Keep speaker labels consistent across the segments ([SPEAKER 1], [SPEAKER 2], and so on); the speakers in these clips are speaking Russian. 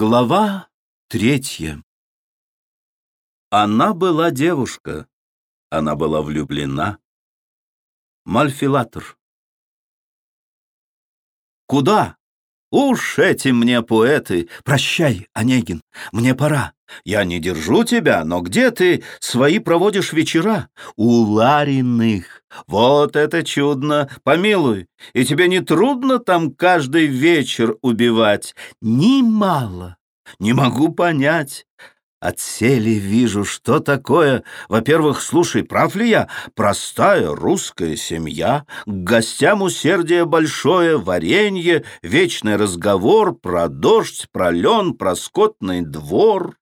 [SPEAKER 1] Глава третья Она была девушка, она была влюблена. Мальфилатор Куда? Уж эти мне поэты. Прощай, Онегин, мне пора. Я не держу тебя, но где ты свои проводишь вечера? У Лариных. Вот это чудно, помилуй. И тебе не трудно там каждый вечер убивать? Немало. Не могу понять. Отсели вижу, что такое. Во-первых, слушай, прав ли я? Простая русская семья, к гостям усердие большое, варенье, вечный разговор про дождь, про лен, про скотный двор.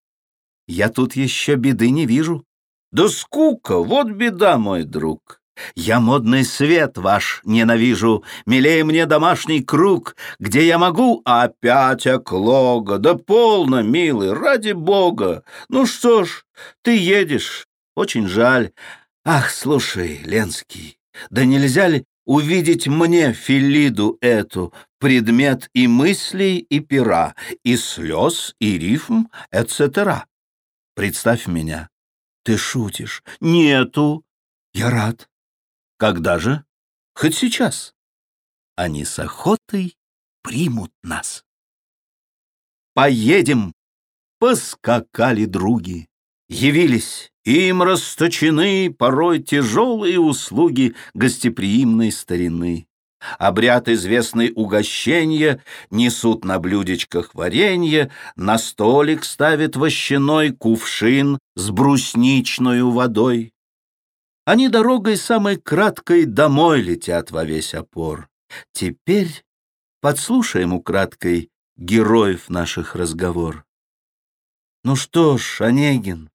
[SPEAKER 1] Я тут еще беды не вижу. Да скука, вот беда, мой друг. Я модный свет ваш ненавижу, Милее мне домашний круг, Где я могу опять оклога. Да полно, милый, ради бога. Ну что ж, ты едешь, очень жаль. Ах, слушай, Ленский, да нельзя ли увидеть мне Филиду эту, Предмет и мыслей, и пера, И слез, и рифм, etc. Представь меня. Ты шутишь. Нету. Я рад. Когда же? Хоть сейчас. Они с охотой примут нас. Поедем. Поскакали други. Явились. Им расточены порой тяжелые услуги гостеприимной старины. Обряд известный угощения, несут на блюдечках варенье, на столик ставит вощаной кувшин с брусничной водой. Они дорогой самой краткой домой летят во весь опор. Теперь подслушаем украдкой героев наших разговор. Ну что ж, Онегин,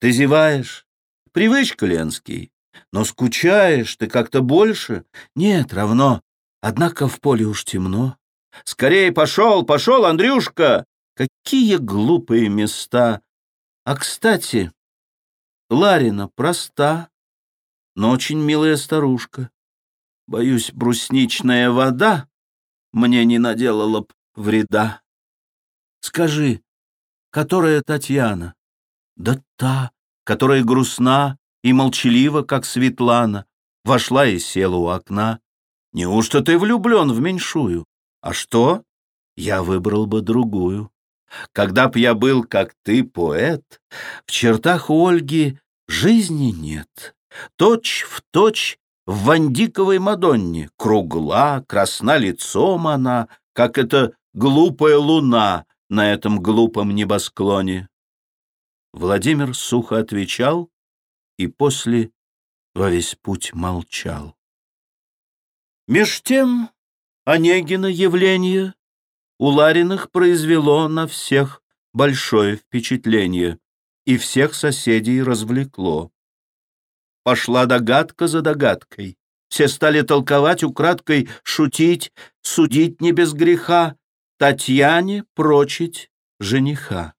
[SPEAKER 1] ты зеваешь? Привычка, Ленский. Но скучаешь ты как-то больше? Нет, равно. Однако в поле уж темно. Скорей пошел, пошел, Андрюшка! Какие глупые места! А, кстати, Ларина проста но очень милая старушка. Боюсь, брусничная вода мне не наделала б вреда. Скажи, которая Татьяна? Да та, которая грустна и молчалива, как Светлана, вошла и села у окна. Неужто ты влюблен в меньшую? А что? Я выбрал бы другую. Когда б я был, как ты, поэт, в чертах Ольги жизни нет. Точь в точь в Вандиковой Мадонне, кругла, красна лицом она, как эта глупая луна на этом глупом небосклоне. Владимир сухо отвечал и после во весь путь молчал. Меж тем Онегина явление у Лариных произвело на всех большое впечатление и всех соседей развлекло. Пошла догадка за догадкой. Все стали толковать украдкой, шутить, судить не без греха, Татьяне прочить жениха.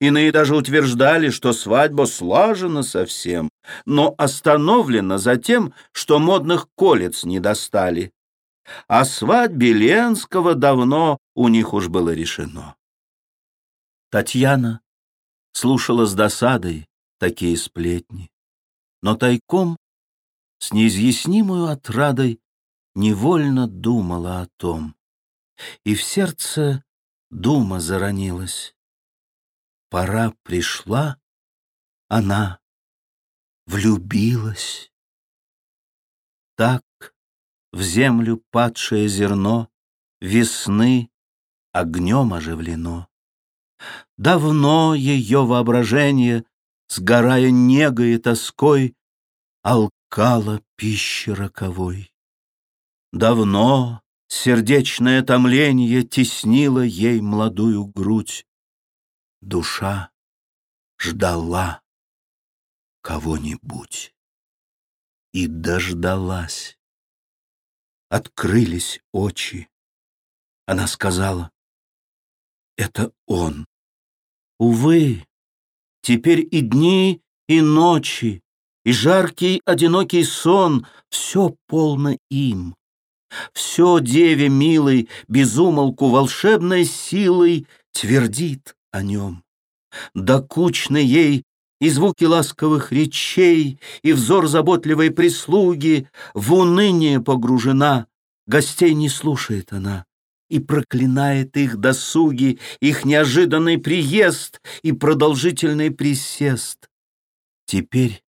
[SPEAKER 1] Иные даже утверждали, что свадьба слажена совсем, но остановлена за тем, что модных колец не достали. О свадьбе Ленского давно у них уж было решено. Татьяна слушала с досадой такие сплетни но тайком, с неизъяснимую отрадой, невольно думала о том. И в сердце дума заронилась. Пора пришла, она влюбилась. Так в землю падшее зерно весны огнем оживлено. Давно ее воображение сгорая негой и тоской, алкала пищи роковой. Давно сердечное томление теснило ей молодую грудь. Душа ждала кого-нибудь и дождалась. Открылись очи. Она сказала, это он. Увы, Теперь и дни, и ночи, и жаркий одинокий сон — все полно им. Все деве милой, безумолку волшебной силой твердит о нем. Докучны ей и звуки ласковых речей, и взор заботливой прислуги, в уныние погружена, гостей не слушает она и проклинает их досуги, их неожиданный приезд и продолжительный присест. Теперь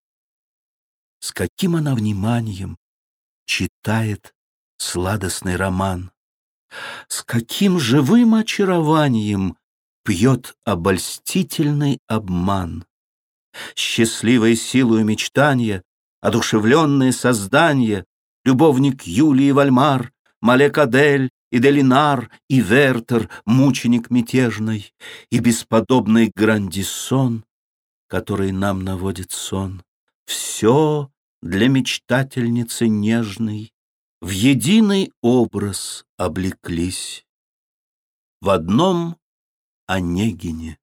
[SPEAKER 1] с каким она вниманием читает сладостный роман, с каким живым очарованием пьет обольстительный обман. Счастливой силою мечтания, одушевленное создание, любовник Юлии Вальмар, Малек Адель и Делинар, и Вертер, мученик мятежный, и бесподобный Грандисон, который нам наводит сон. Все для мечтательницы нежной в единый образ облеклись. В одном Онегине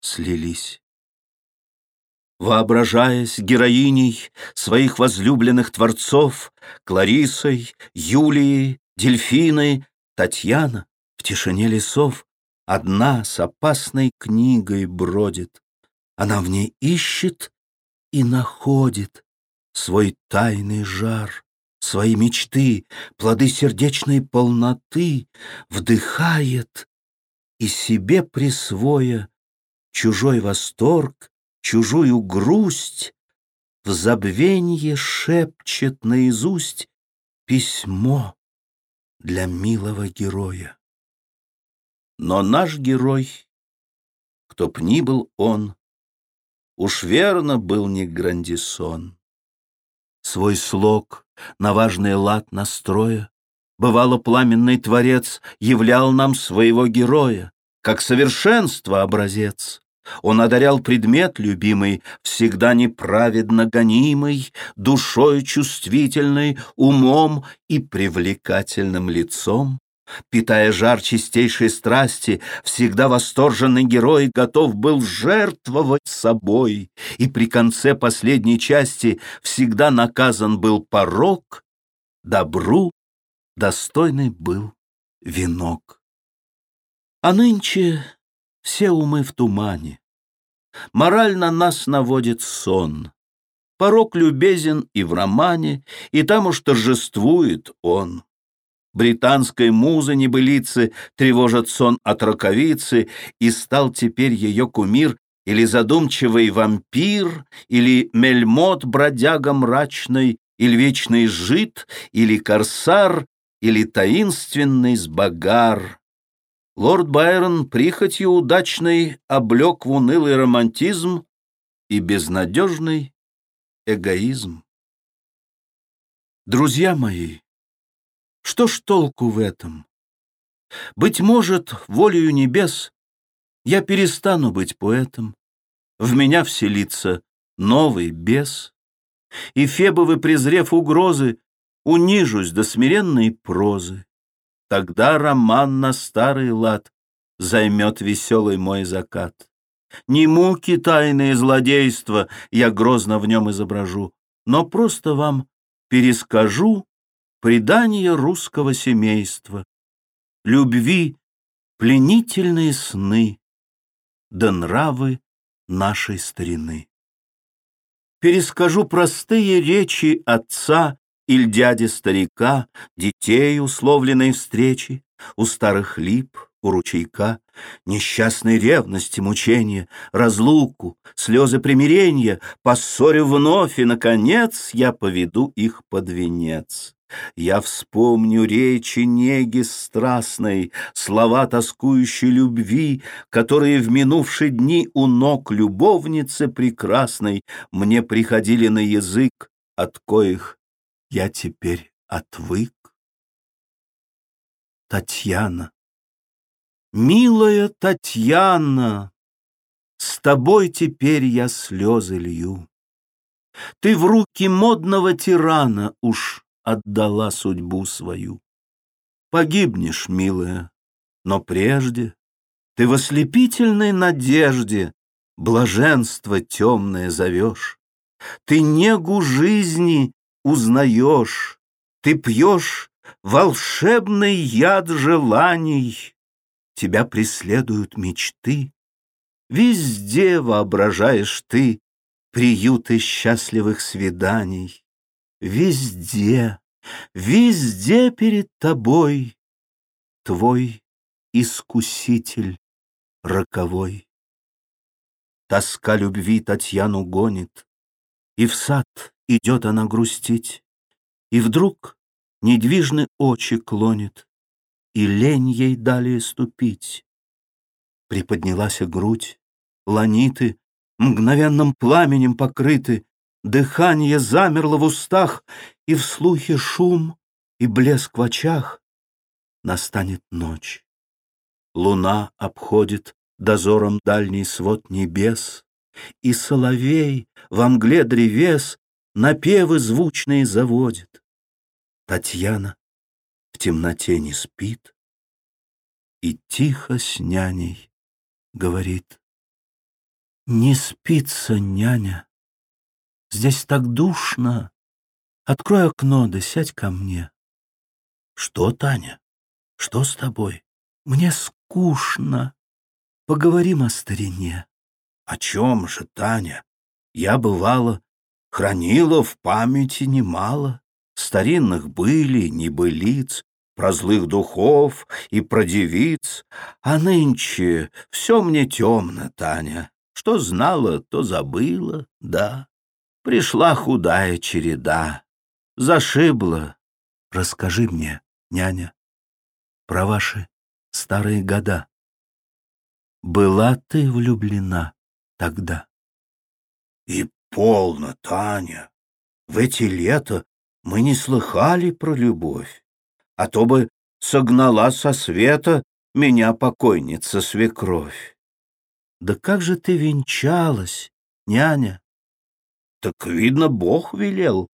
[SPEAKER 1] слились. Воображаясь героиней своих возлюбленных творцов, Кларисой, Юлией, Дельфиной, Татьяна в тишине лесов одна с опасной книгой бродит. Она в ней ищет и находит свой тайный жар, свои мечты, плоды сердечной полноты, вдыхает и себе присвоя чужой восторг, чужую грусть, в забвенье шепчет наизусть письмо для милого героя. Но наш герой, кто б ни был он, уж верно был не Грандисон. Свой слог на важный лад настроя, Бывало, пламенный творец являл нам своего героя, Как совершенство образец. Он одарял предмет любимый, всегда неправедно гонимый, душой чувствительной, умом и привлекательным лицом. Питая жар чистейшей страсти, всегда восторженный герой готов был жертвовать собой, и при конце последней части всегда наказан был порок, добру достойный был венок. А нынче все умы в тумане, Морально нас наводит сон. Порок любезен и в романе, И там уж торжествует он. Британской музы небылицы Тревожат сон от раковицы, И стал теперь ее кумир Или задумчивый вампир, Или мельмот бродяга мрачный, Или вечный жид, или корсар, Или таинственный сбагар. Лорд Байрон прихотью удачной облег в унылый романтизм и безнадежный эгоизм. Друзья мои, что ж толку в этом? Быть может, волею небес я перестану быть поэтом, в меня вселится новый бес, и Фебовы, презрев угрозы, унижусь до смиренной прозы. Тогда роман на старый лад Займет веселый мой закат. Не муки тайные злодейства Я грозно в нем изображу, Но просто вам перескажу Предание русского семейства, Любви пленительные сны, Да нравы нашей старины. Перескажу простые речи отца или дяди-старика, детей условленной встречи, у старых лип, у ручейка, несчастной ревности мучения, разлуку, слезы примирения, поссорю вновь, и, наконец, я поведу их под венец. Я вспомню речи неги страстной, слова тоскующей любви, которые в минувшие дни у ног любовницы прекрасной мне приходили на язык, от коих я теперь отвык. Татьяна, милая Татьяна, С тобой теперь я слезы лью. Ты в руки модного тирана Уж отдала судьбу свою. Погибнешь, милая, но прежде Ты в ослепительной надежде Блаженство темное зовешь. Ты негу жизни узнаешь, Ты пьешь волшебный яд желаний, тебя преследуют мечты, Везде воображаешь ты приюты счастливых свиданий. Везде, везде перед тобой Твой искуситель роковой. Тоска любви Татьяну гонит, И в сад идет она грустить, И вдруг недвижны очи клонит, И лень ей далее ступить. Приподнялась грудь, ланиты мгновенным пламенем покрыты, Дыхание замерло в устах, И в слухе шум и блеск в очах. Настанет ночь. Луна обходит дозором дальний свод небес, И соловей во мгле древес Напевы звучные заводит. Татьяна в темноте не спит И тихо с няней говорит. Не спится, няня. Здесь так душно. Открой окно, да сядь ко мне. Что, Таня? Что с тобой? Мне скучно. Поговорим о старине. О чем же, Таня? Я, бывало, хранила в памяти немало старинных были, небылиц, про злых духов и про девиц, а нынче все мне темно, Таня. Что знала, то забыла, да. Пришла худая череда, зашибла. Расскажи мне, няня, про ваши старые года. Была ты влюблена тогда? И полно, Таня. В эти лета мы не слыхали про любовь, а то бы согнала со света меня покойница свекровь. Да как же ты венчалась, няня? Так, видно, Бог велел.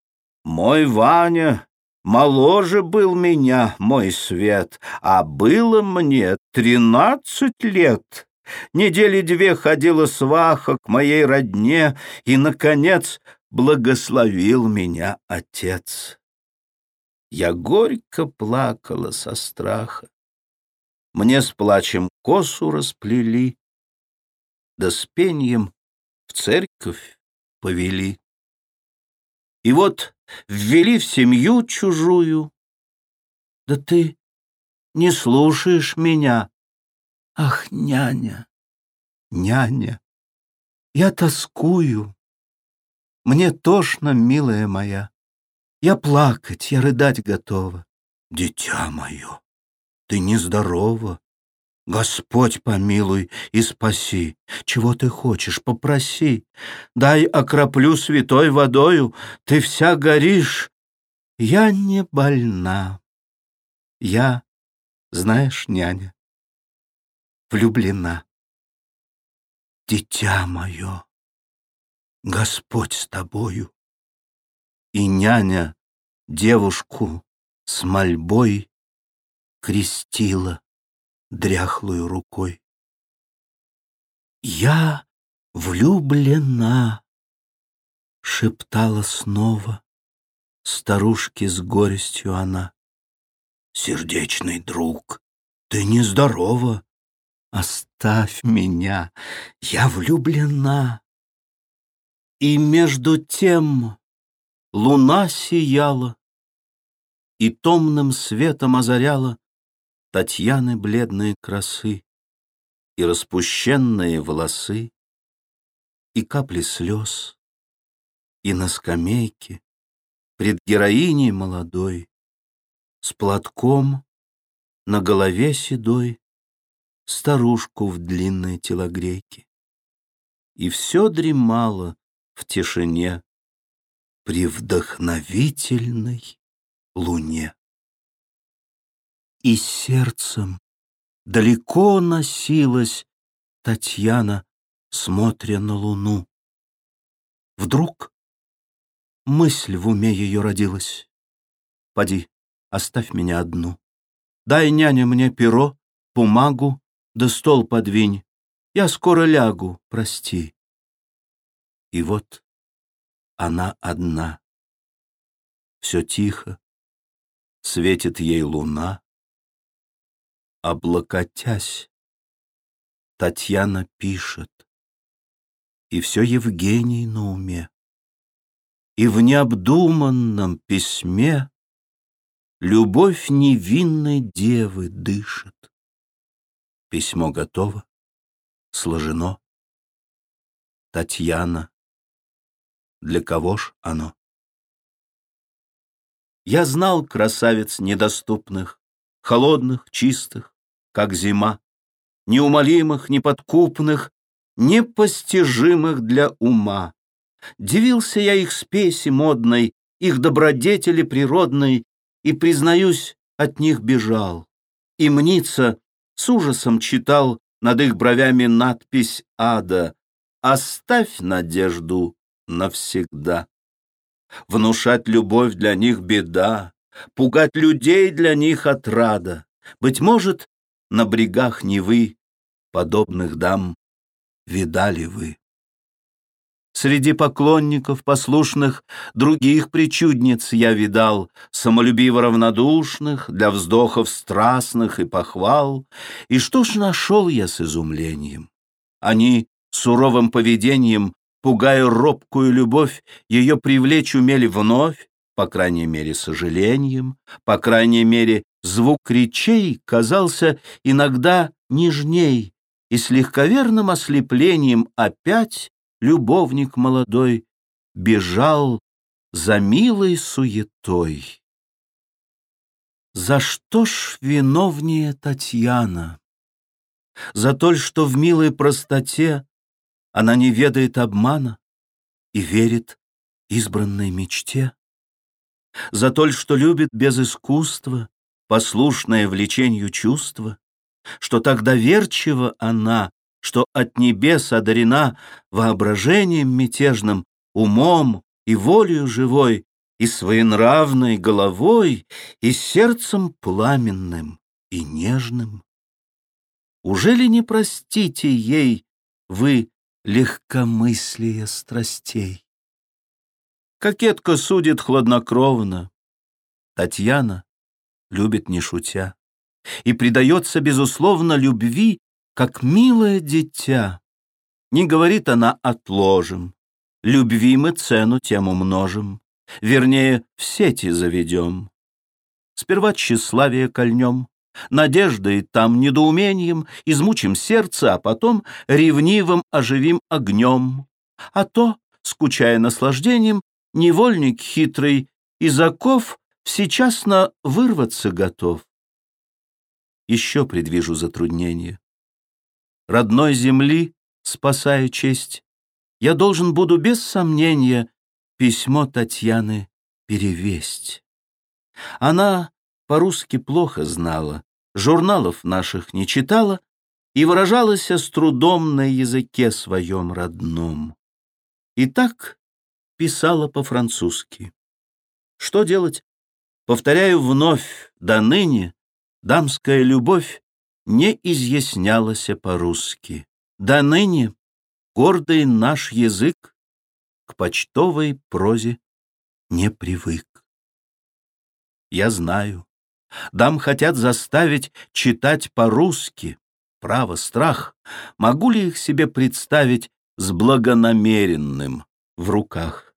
[SPEAKER 1] Мой Ваня моложе был меня, мой свет, а было мне тринадцать лет. Недели две ходила сваха к моей родне, и, наконец, благословил меня отец. Я горько плакала со страха. Мне с плачем косу расплели, да с пеньем в церковь повели. И вот ввели в семью чужую. Да ты не слушаешь меня. Ах, няня, няня, я тоскую. Мне тошно, милая моя. Я плакать, я рыдать готова. Дитя мое, ты нездорова. Господь помилуй и спаси. Чего ты хочешь, попроси. Дай окроплю святой водою, ты вся горишь. Я не больна. Я, знаешь, няня, влюблена. Дитя мое, Господь с тобою. И няня девушку с мольбой крестила дряхлую рукой. «Я влюблена!» — шептала снова старушке с горестью она. «Сердечный друг, ты нездорова! Оставь меня, я влюблена!» И между тем луна сияла и томным светом озаряла Татьяны бледные красы и распущенные волосы, и капли слез, и на скамейке пред героиней молодой с платком на голове седой старушку в длинной телогрейке. И все дремало в тишине при вдохновительной луне и сердцем далеко носилась Татьяна, смотря на луну. Вдруг мысль в уме ее родилась. Поди, оставь меня одну. Дай, няня, мне перо, бумагу, да стол подвинь. Я скоро лягу, прости. И вот она одна. Все тихо, светит ей луна облокотясь Татьяна пишет, и все Евгений на уме, и в необдуманном письме Любовь невинной девы дышит. Письмо готово, сложено. Татьяна, для кого ж оно? Я знал красавиц недоступных, Холодных, чистых, как зима, Неумолимых, неподкупных, Непостижимых для ума. Дивился я их спеси модной, Их добродетели природной, И, признаюсь, от них бежал. И мнится, с ужасом читал Над их бровями надпись ада «Оставь надежду навсегда». Внушать любовь для них беда, Пугать людей для них отрада. Быть может, на брегах Невы Подобных дам видали вы. Среди поклонников послушных Других причудниц я видал, Самолюбиво равнодушных, Для вздохов страстных и похвал. И что ж нашел я с изумлением? Они суровым поведением пугая робкую любовь, ее привлечь умели вновь, по крайней мере, сожалением, по крайней мере, звук речей казался иногда нежней, и с легковерным ослеплением опять любовник молодой бежал за милой суетой. За что ж виновнее Татьяна? За то, что в милой простоте она не ведает обмана и верит избранной мечте. За то, что любит без искусства, послушное влечению чувства, что так доверчива она, что от небес одарена воображением мятежным, умом и волею живой, и своенравной головой, и сердцем пламенным и нежным. Уже ли не простите ей вы легкомыслие страстей. Кокетка судит хладнокровно, Татьяна любит не шутя и предается, безусловно, любви, как милое дитя. Не говорит она «отложим», любви мы цену тем умножим, вернее, в сети заведем. Сперва тщеславие кольнем, Надеждой там недоумением измучим сердце, а потом ревнивым оживим огнем. А то, скучая наслаждением, невольник хитрый из оков всечасно вырваться готов. Еще предвижу затруднение. Родной земли, спасая честь, я должен буду без сомнения письмо Татьяны перевесть. Она по-русски плохо знала, журналов наших не читала и выражалась с трудом на языке своем родном. И так писала по-французски. Что делать? Повторяю вновь, до ныне дамская любовь не изъяснялась по-русски. До ныне гордый наш язык к почтовой прозе не привык. Я знаю, Дам хотят заставить читать по-русски. Право, страх. Могу ли их себе представить с благонамеренным в руках?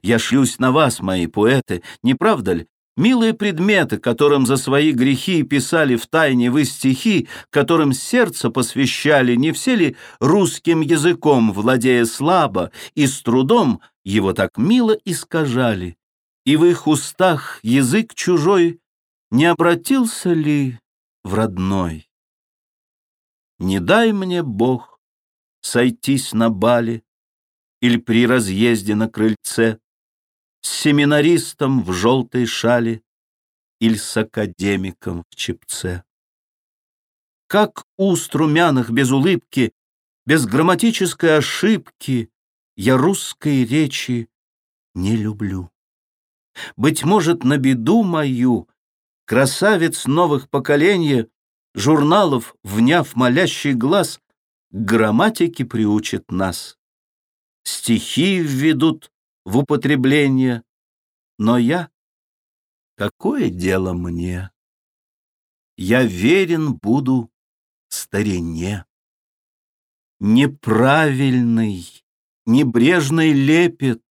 [SPEAKER 1] Я шлюсь на вас, мои поэты, не правда ли? Милые предметы, которым за свои грехи писали в тайне вы стихи, которым сердце посвящали, не все ли русским языком, владея слабо и с трудом, его так мило искажали? И в их устах язык чужой не обратился ли в родной? Не дай мне, Бог, сойтись на бале Или при разъезде на крыльце С семинаристом в желтой шале Или с академиком в чепце. Как уст румяных без улыбки, Без грамматической ошибки Я русской речи не люблю. Быть может, на беду мою красавиц новых поколения, журналов, вняв молящий глаз, к грамматике приучит нас. Стихи введут в употребление, но я, какое дело мне? Я верен буду старине. Неправильный, небрежный лепет,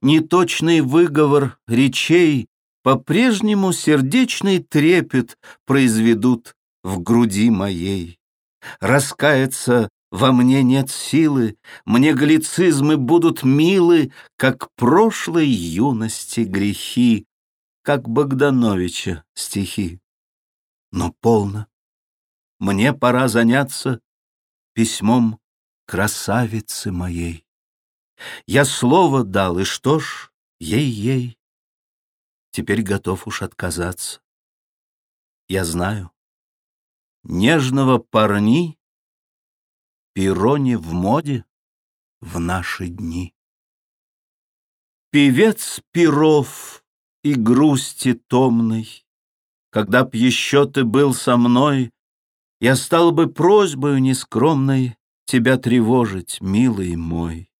[SPEAKER 1] Неточный выговор речей По-прежнему сердечный трепет Произведут в груди моей. Раскаяться во мне нет силы, Мне галлицизмы будут милы, Как прошлой юности грехи, Как Богдановича стихи. Но полно. Мне пора заняться Письмом красавицы моей. Я слово дал, и что ж, ей-ей. Теперь готов уж отказаться. Я знаю, нежного парни Не в моде в наши дни. Певец перов и грусти томной, Когда б еще ты был со мной, Я стал бы просьбою нескромной Тебя тревожить, милый мой.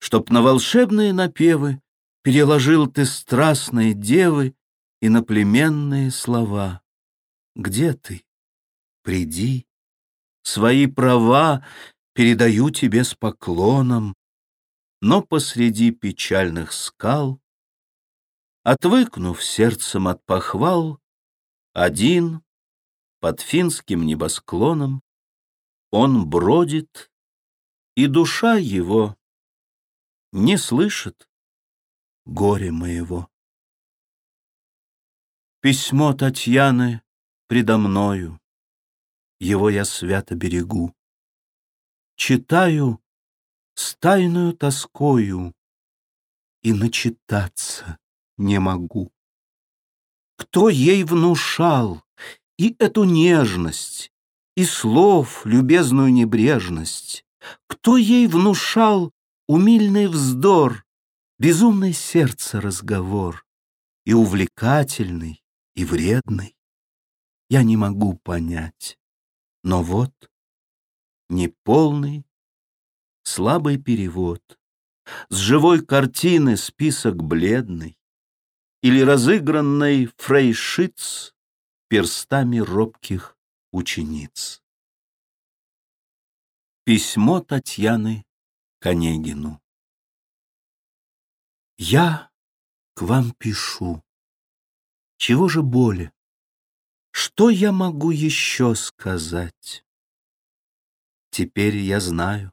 [SPEAKER 1] Чтоб на волшебные напевы Переложил ты страстные девы И наплеменные слова. Где ты? Приди. Свои права передаю тебе с поклоном, Но посреди печальных скал, Отвыкнув сердцем от похвал, Один под финским небосклоном Он бродит, и душа его Не слышит горе моего. Письмо Татьяны предо мною его я свято берегу. Читаю с тайною тоскою и начитаться не могу. Кто ей внушал и эту нежность, и слов любезную небрежность? Кто ей внушал умильный вздор, безумный сердце разговор, и увлекательный, и вредный? Я не могу понять. Но вот неполный, слабый перевод, С живой картины список бледный Или разыгранный фрейшиц Перстами робких учениц. Письмо Татьяны Конегину Я к вам пишу. Чего же более? Что я могу еще сказать? Теперь я знаю,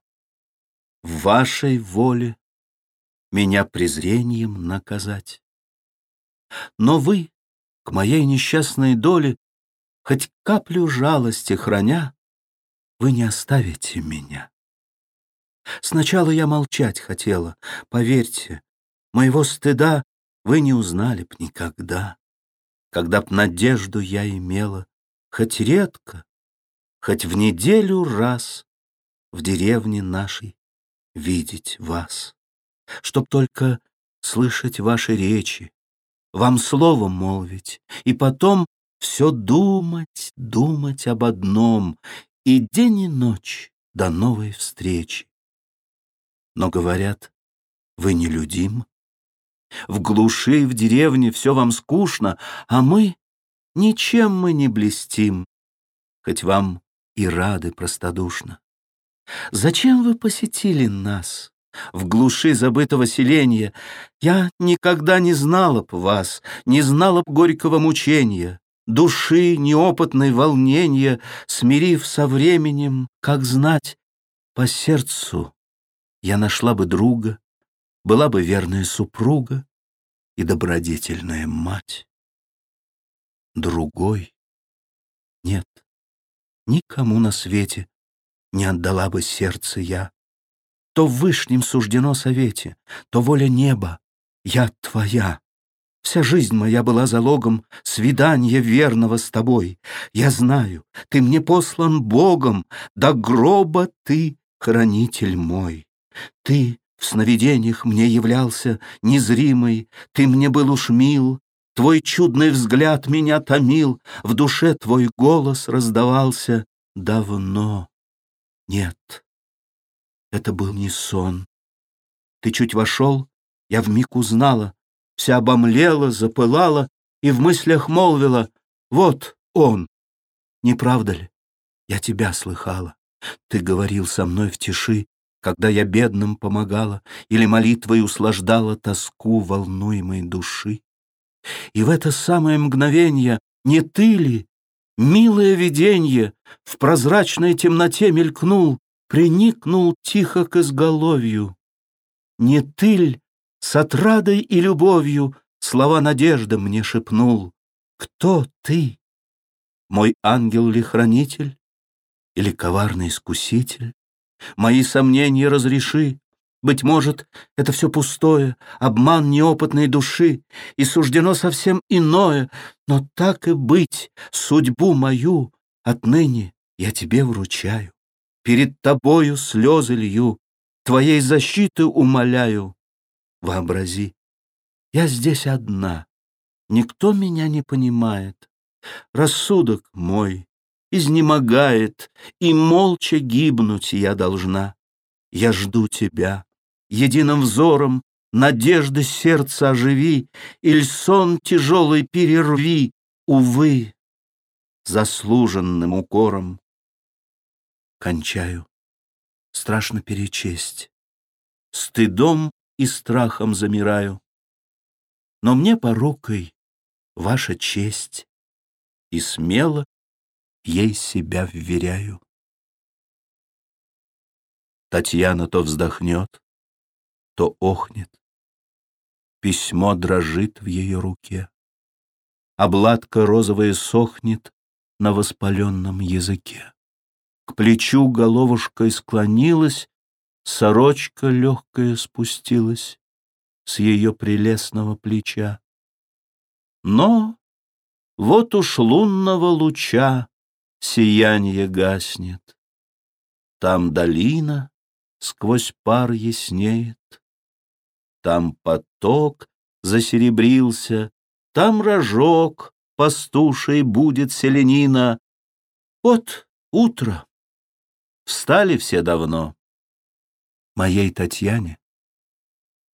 [SPEAKER 1] в вашей воле Меня презрением наказать. Но вы, к моей несчастной доле, Хоть каплю жалости храня, Вы не оставите меня. Сначала я молчать хотела, поверьте, Моего стыда вы не узнали б никогда когда б надежду я имела, Хоть редко, хоть в неделю раз В деревне нашей видеть вас, Чтоб только слышать ваши речи, Вам словом молвить, и потом Все думать, думать об одном, И день и ночь до новой встречи. Но говорят, вы нелюдим, в глуши, в деревне все вам скучно, а мы ничем мы не блестим, хоть вам и рады простодушно. Зачем вы посетили нас? В глуши забытого селения Я никогда не знала б вас, Не знала б горького мучения, Души неопытной волнения, Смирив со временем, как знать, По сердцу я нашла бы друга, была бы верная супруга и добродетельная мать. Другой нет, никому на свете не отдала бы сердце я. То в вышнем суждено совете, то воля неба, я твоя. Вся жизнь моя была залогом свидания верного с тобой. Я знаю, ты мне послан Богом, до гроба ты хранитель мой. Ты в сновидениях мне являлся незримый, Ты мне был уж мил, Твой чудный взгляд меня томил, В душе твой голос раздавался давно. Нет, это был не сон. Ты чуть вошел, я вмиг узнала, Вся обомлела, запылала И в мыслях молвила, вот он. Не правда ли? Я тебя слыхала. Ты говорил со мной в тиши, когда я бедным помогала или молитвой услаждала тоску волнуемой души. И в это самое мгновенье не ты ли, милое виденье, в прозрачной темноте мелькнул, приникнул тихо к изголовью? Не ты ль с отрадой и любовью слова надежды мне шепнул? Кто ты? Мой ангел ли хранитель? Или коварный искуситель? Мои сомнения разреши. Быть может, это все пустое, обман неопытной души, и суждено совсем иное, но так и быть, судьбу мою отныне я тебе вручаю. Перед тобою слезы лью, твоей защиты умоляю. Вообрази, я здесь одна, никто меня не понимает. Рассудок мой изнемогает, и молча гибнуть я должна. Я жду тебя, единым взором надежды сердца оживи, Иль сон тяжелый перерви, увы, заслуженным укором. Кончаю, страшно перечесть, стыдом и страхом замираю, но мне порукой ваша честь, и смело ей себя вверяю. Татьяна то вздохнет, то охнет. Письмо дрожит в ее руке. Обладка розовая сохнет на воспаленном языке. К плечу головушкой склонилась, Сорочка легкая спустилась С ее прелестного плеча. Но вот уж лунного луча сияние гаснет. Там долина сквозь пар яснеет, Там поток засеребрился, Там рожок пастушей будет селенина. Вот утро. Встали все давно. Моей Татьяне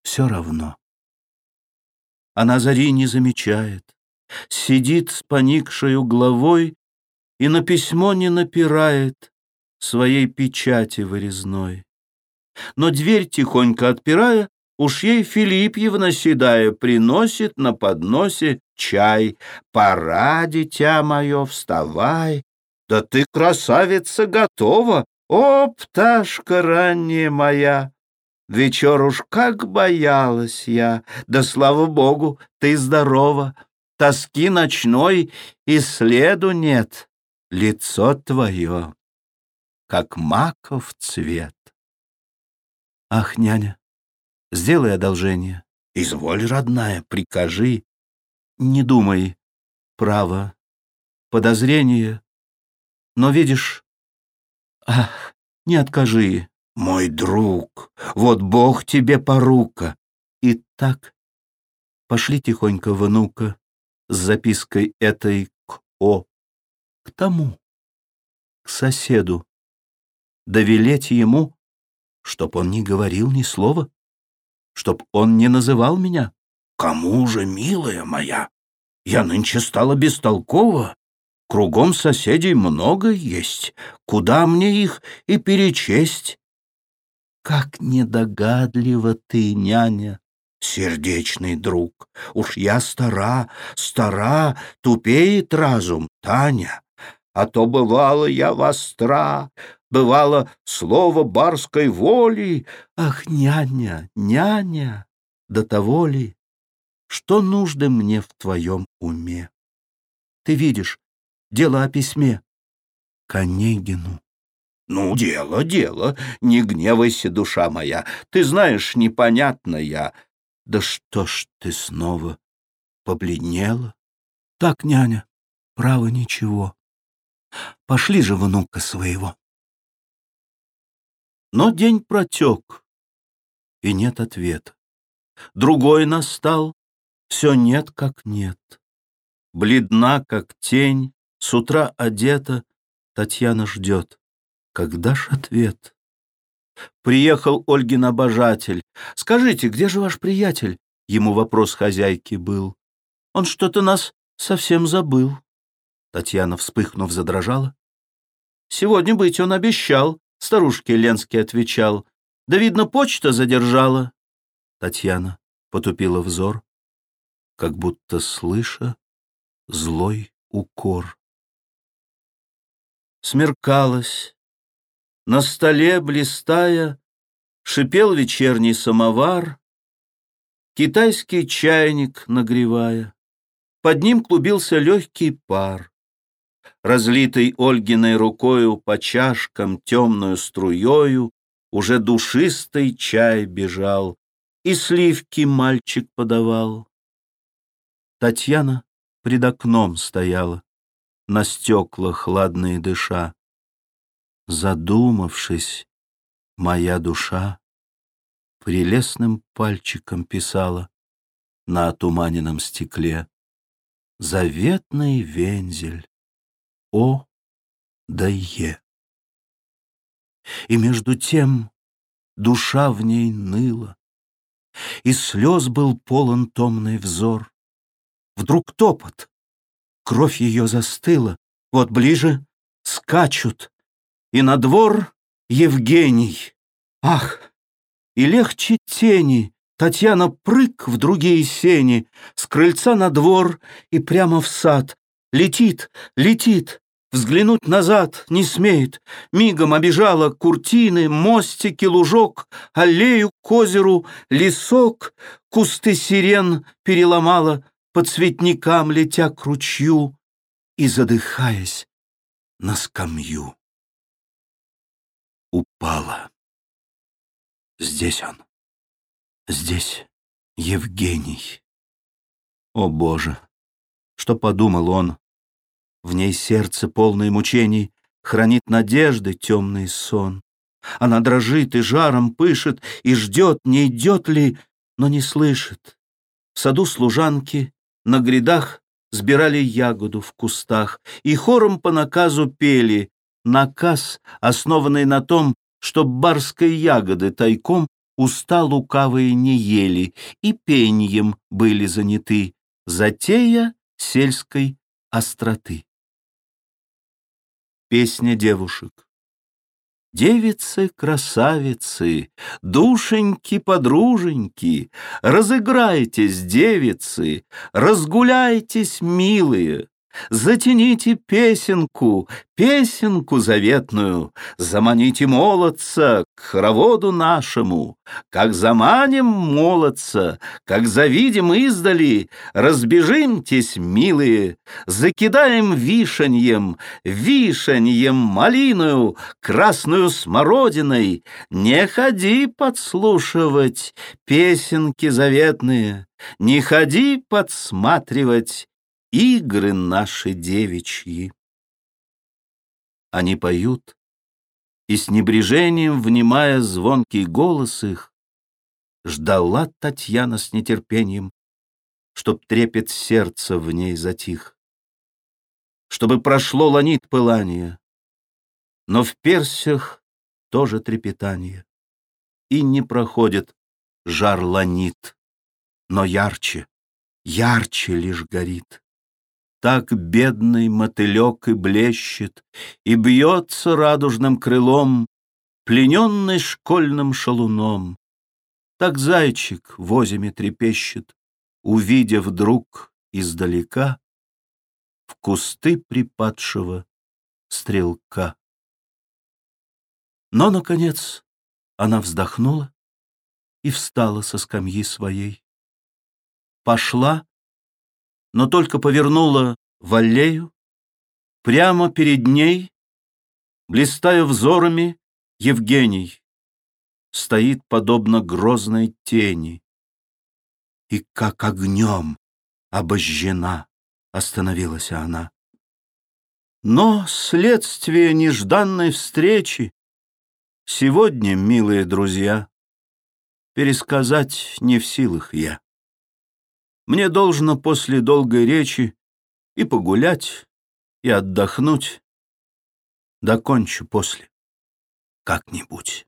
[SPEAKER 1] все равно. Она зари не замечает, Сидит с поникшей головой и на письмо не напирает своей печати вырезной. Но дверь тихонько отпирая, уж ей Филиппьевна седая приносит на подносе чай. Пора, дитя мое, вставай. Да ты, красавица, готова, о, пташка ранняя моя. Вечер уж как боялась я, да слава богу, ты здорова. Тоски ночной и следу нет лицо твое, как маков цвет. Ах, няня, сделай одолжение. Изволь, родная, прикажи. Не думай, право, подозрение. Но видишь, ах, не откажи. Мой друг, вот Бог тебе порука. И так пошли тихонько внука с запиской этой к О к тому, к соседу, довелеть ему, чтоб он не говорил ни слова, чтоб он не называл меня. Кому же, милая моя, я нынче стала бестолкова, кругом соседей много есть, куда мне их и перечесть? Как недогадлива ты, няня, сердечный друг, уж я стара, стара, тупеет разум, Таня. А то бывало я востра, бывало слово барской воли. Ах, няня, няня, до того ли, что нужды мне в твоем уме? Ты видишь, дело о письме. К Онегину. Ну, дело, дело, не гневайся, душа моя, ты знаешь, непонятно я. Да что ж ты снова побледнела? Так, няня, право ничего. Пошли же внука своего. Но день протек, и нет ответа. Другой настал, все нет как нет. Бледна, как тень, с утра одета, Татьяна ждет. Когда ж ответ? Приехал Ольгин обожатель. «Скажите, где же ваш приятель?» Ему вопрос хозяйки был. «Он что-то нас совсем забыл». Татьяна, вспыхнув, задрожала. «Сегодня быть он обещал, Старушке Ленский отвечал. Да, видно, почта задержала. Татьяна потупила взор, как будто слыша злой укор. Смеркалось. На столе, блистая, Шипел вечерний самовар, Китайский чайник нагревая. Под ним клубился легкий пар. Разлитый Ольгиной рукою По чашкам темную струею Уже душистый чай бежал, И сливки мальчик подавал. Татьяна пред окном стояла, На стеклах хладные дыша. Задумавшись, моя душа Прелестным пальчиком писала На отуманенном стекле Заветный вензель О да Е. И между тем душа в ней ныла, И слез был полон томный взор. Вдруг топот, кровь ее застыла, Вот ближе скачут, и на двор Евгений. Ах, и легче тени, Татьяна прыг в другие сени, С крыльца на двор и прямо в сад. Летит, летит, взглянуть назад не смеет. Мигом обижала куртины, мостики, лужок, Аллею к озеру, лесок, Кусты сирен переломала, По цветникам летя к ручью И задыхаясь на скамью упала. Здесь он. Здесь Евгений. О, Боже! Что подумал он? В ней сердце, полное мучений, Хранит надежды темный сон. Она дрожит и жаром пышет, И ждет, не идет ли, но не слышит. В саду служанки на грядах Сбирали ягоду в кустах И хором по наказу пели, наказ, основанный на том, чтоб барской ягоды тайком уста лукавые не ели и пеньем были заняты, затея сельской остроты. Песня девушек. Девицы-красавицы, душеньки-подруженьки, Разыграйтесь, девицы, разгуляйтесь, милые, Затяните песенку, песенку заветную, Заманите молодца к хороводу нашему, Как заманим молодца, как завидим издали, Разбежимтесь, милые, закидаем вишеньем, Вишеньем малиную, красную смородиной, Не ходи подслушивать песенки заветные, Не ходи подсматривать игры наши девичьи. Они поют, и с небрежением, внимая звонкий голос их, ждала Татьяна с нетерпением, чтоб трепет сердца в ней затих, чтобы прошло ланит пылание, но в персях тоже трепетание, и не проходит жар ланит, но ярче, ярче лишь горит. Так бедный мотылек и блещет, И бьется радужным крылом, Плененный школьным шалуном. Так зайчик в озиме трепещет, Увидя вдруг издалека В кусты припадшего стрелка. Но, наконец, она вздохнула и встала со скамьи своей. Пошла но только повернула в аллею, прямо перед ней, блистая взорами, Евгений стоит подобно грозной тени. И как огнем обожжена остановилась она. Но следствие нежданной встречи Сегодня, милые друзья, Пересказать не в силах я. Мне должно после долгой речи и погулять, и отдохнуть. Докончу после, как-нибудь.